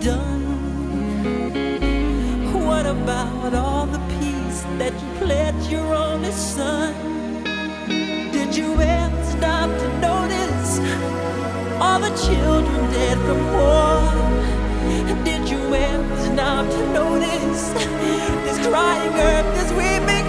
done? What about all the peace that you pledged your only son? Did you ever stop to notice all the children dead from war? Did you ever stop to notice this crying earth, this weeping?